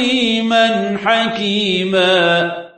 عليما حكيما